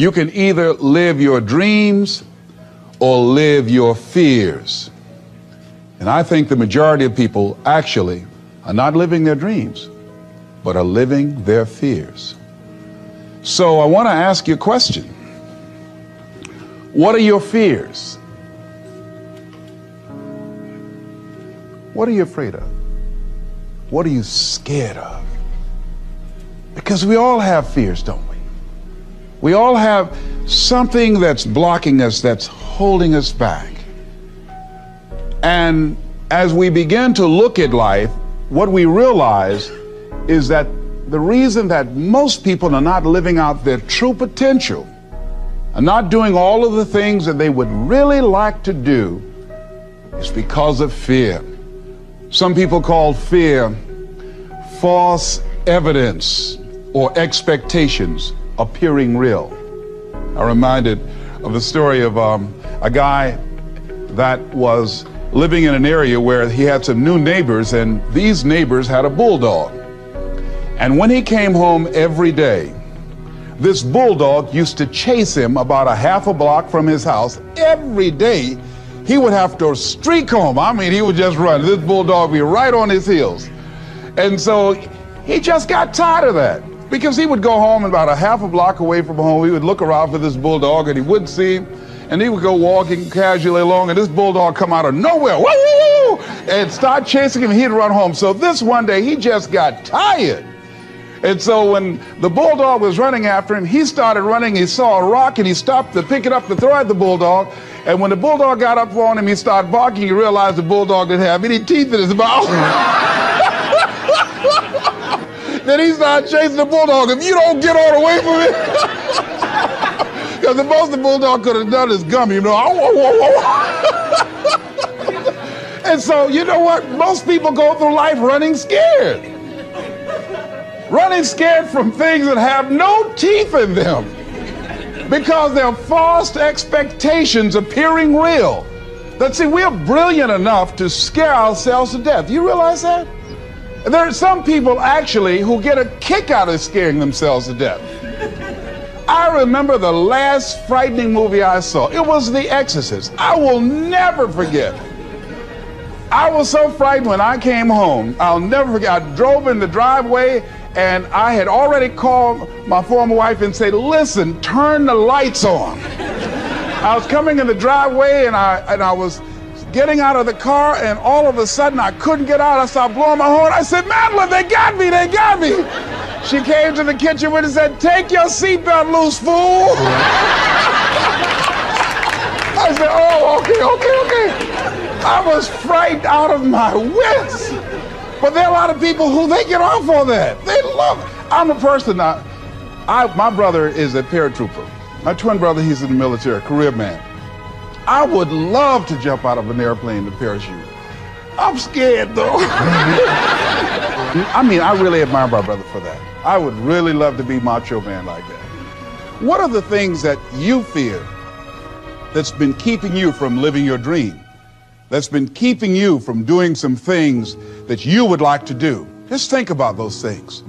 You can either live your dreams or live your fears. And I think the majority of people actually are not living their dreams, but are living their fears. So I want to ask you a question. What are your fears? What are you afraid of? What are you scared of? Because we all have fears, don't we? We all have something that's blocking us, that's holding us back. And as we begin to look at life, what we realize is that the reason that most people are not living out their true potential, are not doing all of the things that they would really like to do, is because of fear. Some people call fear false evidence or expectations appearing real. I'm reminded of the story of um, a guy that was living in an area where he had some new neighbors, and these neighbors had a bulldog. And when he came home every day, this bulldog used to chase him about a half a block from his house every day. He would have to streak home. I mean, he would just run. This bulldog would be right on his heels. And so he just got tired of that because he would go home and about a half a block away from home. He would look around for this bulldog and he wouldn't see him. And he would go walking casually along and this bulldog come out of nowhere woo, woo, woo, and start chasing him. He'd run home. So this one day he just got tired. And so when the bulldog was running after him, he started running. He saw a rock and he stopped to pick it up to throw at the bulldog. And when the bulldog got up on him, he started barking. He realized the bulldog didn't have any teeth in his mouth. Then he started chasing the bulldog. If you don't get on away from it, because the most the bulldog could have done is gum, you know. Oh, oh, oh, and so, you know what? Most people go through life running scared. Running scared from things that have no teeth in them because they're false expectations appearing real. That see, we're brilliant enough to scare ourselves to death. You realize that? There are some people actually who get a kick out of scaring themselves to death. I remember the last frightening movie I saw. It was The Exorcist. I will never forget. I was so frightened when I came home. I'll never forget. I drove in the driveway and I had already called my former wife and said, "Listen, turn the lights on." I was coming in the driveway and I and I was getting out of the car, and all of a sudden I couldn't get out. I started blowing my horn. I said, Madeline, they got me, they got me. She came to the kitchen with and said, Take your seatbelt loose, fool. I said, Oh, okay, okay, okay. I was frightened out of my wits. But there are a lot of people who they get off on that. They love it. I'm a person, I, my brother is a paratrooper. My twin brother, he's in the military, career man. I would love to jump out of an airplane to parachute. I'm scared though. I mean, I really admire my brother for that. I would really love to be macho man like that. What are the things that you fear that's been keeping you from living your dream? That's been keeping you from doing some things that you would like to do? Just think about those things.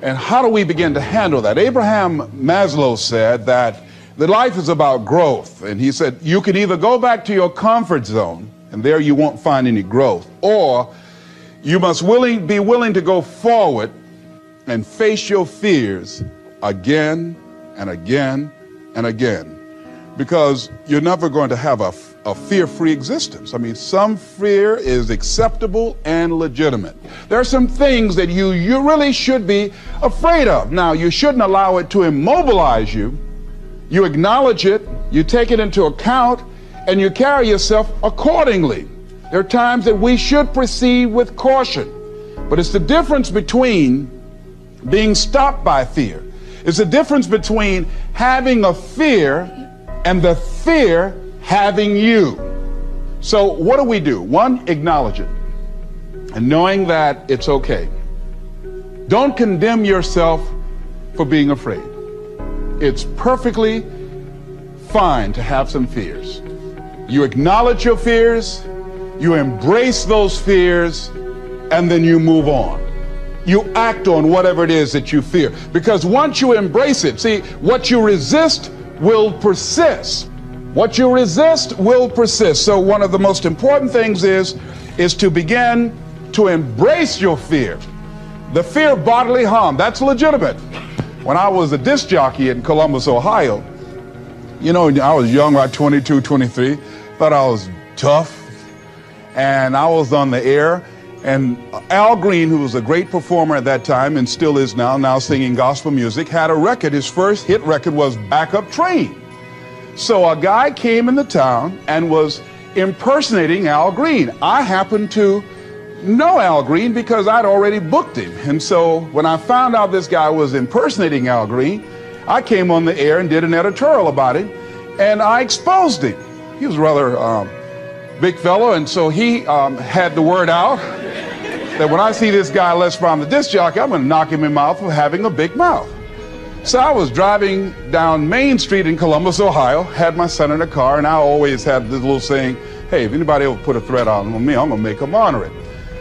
And how do we begin to handle that? Abraham Maslow said that that life is about growth. And he said, you can either go back to your comfort zone, and there you won't find any growth, or you must willing, be willing to go forward and face your fears again and again and again. Because you're never going to have a, a fear free existence. I mean, some fear is acceptable and legitimate. There are some things that you, you really should be afraid of. Now, you shouldn't allow it to immobilize you you acknowledge it, you take it into account, and you carry yourself accordingly. There are times that we should proceed with caution, but it's the difference between being stopped by fear. It's the difference between having a fear and the fear having you. So, what do we do? One, acknowledge it and knowing that it's okay. Don't condemn yourself for being afraid. It's perfectly fine to have some fears. You acknowledge your fears, you embrace those fears, and then you move on. you act on whatever it is that you fear. Because once you embrace it, see, what you resist will persist. What you resist will persist. So one of the most important things is is to begin to embrace your fear. The fear of bodily harm, that's legitimate. When I was a disc jockey in Columbus, Ohio, you know, I was young, about 22, 23, thought I was tough, and I was on the air. And Al Green, who was a great performer at that time and still is now, now singing gospel music, had a record. His first hit record was Backup Train. So a guy came in the town and was impersonating Al Green. I happened to know Al Green because I'd already booked him. And so when I found out this guy was impersonating Al Green, I came on the air and did an editorial about it, and I exposed him. He was rather um, big fellow, and so he um, had the word out that when I see this guy Les Brown, the disc jockey, I'm going to knock him in the mouth for having a big mouth. So I was driving down Main Street in Columbus, Ohio, had my son in the car, and I always had this little saying, hey, if anybody ever put a threat on me, I'm going to make them honor it.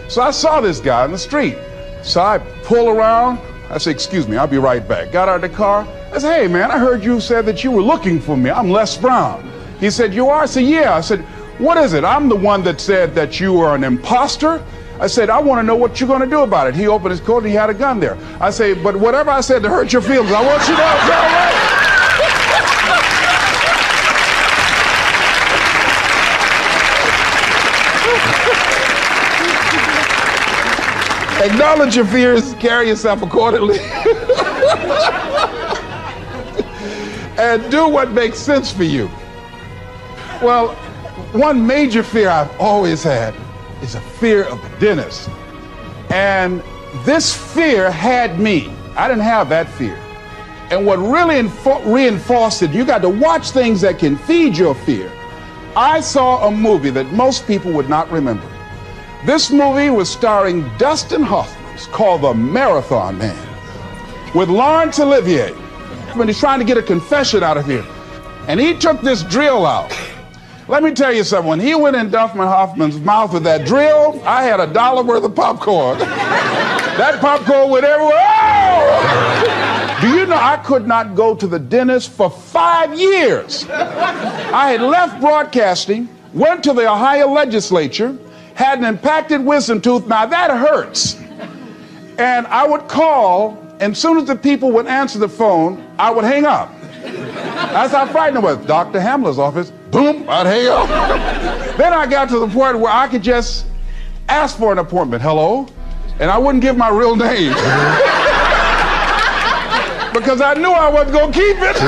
So I saw this guy in the street. So I pull around. I say, excuse me, I'll be right back. Got out of the car. I said, hey, man, I heard you said that you were looking for me. I'm Les Brown. He said, you are? I said, yeah. I said, what is it? I'm the one that said that you are an imposter. I said, I want to know what you're going to do about it. He opened his coat and he had a gun there. I say, but whatever I said to hurt your feelings, I want you to know it's all right. Acknowledge your fears, carry yourself accordingly, and do what makes sense for you. Well, one major fear I've always had is a fear of the dentist. And this fear had me. I didn't have that fear. And what really info- reinforced it, you got to watch things that can feed your fear. I saw a movie that most people would not remember. This movie was starring Dustin Hoffman. Called The Marathon Man with Laurence Olivier. When he's trying to get a confession out of here. And he took this drill out. Let me tell you something. When he went in Dustin Hoffman's mouth with that drill, I had a dollar worth of popcorn. that popcorn went everywhere. Oh! Do you know I could not go to the dentist for five years? I had left broadcasting, went to the Ohio legislature, had an impacted wisdom tooth. Now that hurts. And I would call, and as soon as the people would answer the phone, I would hang up. That's how frightened I was. Dr. Hamler's office, boom, I'd hang up. then I got to the point where I could just ask for an appointment. Hello? And I wouldn't give my real name. because I knew I wasn't going to keep it.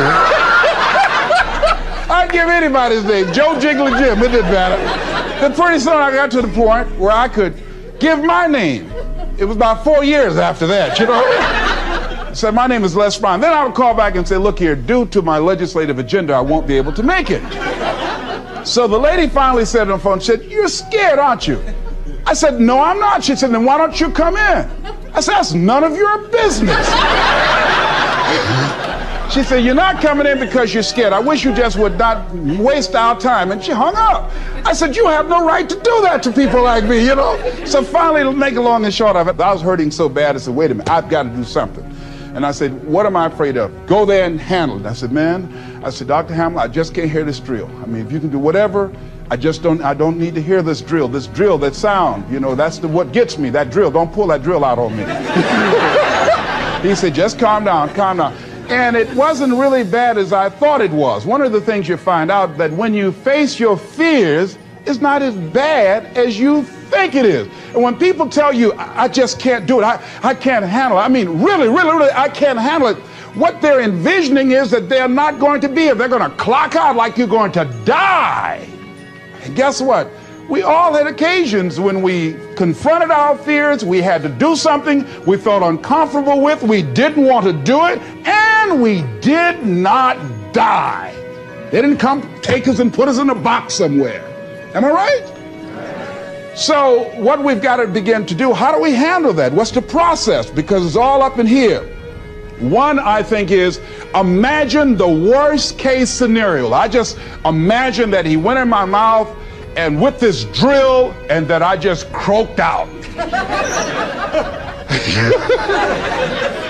I'd give anybody's name. Joe Jiggly Jim, it didn't matter. Then pretty soon I got to the point where I could give my name. It was about four years after that, you know? said, my name is Les Brown. Then I would call back and say, look here, due to my legislative agenda, I won't be able to make it. So the lady finally said on the phone, said, you're scared, aren't you? I said, no, I'm not. She said, then why don't you come in? I said, that's none of your business. She said, You're not coming in because you're scared. I wish you just would not waste our time. And she hung up. I said, You have no right to do that to people like me, you know? So finally, to make a long and short of it, I was hurting so bad. I said, Wait a minute, I've got to do something. And I said, What am I afraid of? Go there and handle it. I said, Man, I said, Dr. Hamler, I just can't hear this drill. I mean, if you can do whatever, I just don't I don't need to hear this drill. This drill, that sound, you know, that's the, what gets me. That drill. Don't pull that drill out on me. he said, just calm down, calm down. And it wasn't really bad as I thought it was. One of the things you find out that when you face your fears, it's not as bad as you think it is. And when people tell you, I, just can't do it, I, I can't handle it, I mean, really, really, really, I can't handle it, what they're envisioning is that they're not going to be here. They're going to clock out like you're going to die. And guess what? We all had occasions when we confronted our fears, we had to do something we felt uncomfortable with, we didn't want to do it, and we did not die. They didn't come take us and put us in a box somewhere. Am I right? So, what we've got to begin to do, how do we handle that? What's the process? Because it's all up in here. One, I think, is imagine the worst case scenario. I just imagine that he went in my mouth and with this drill and that I just croaked out.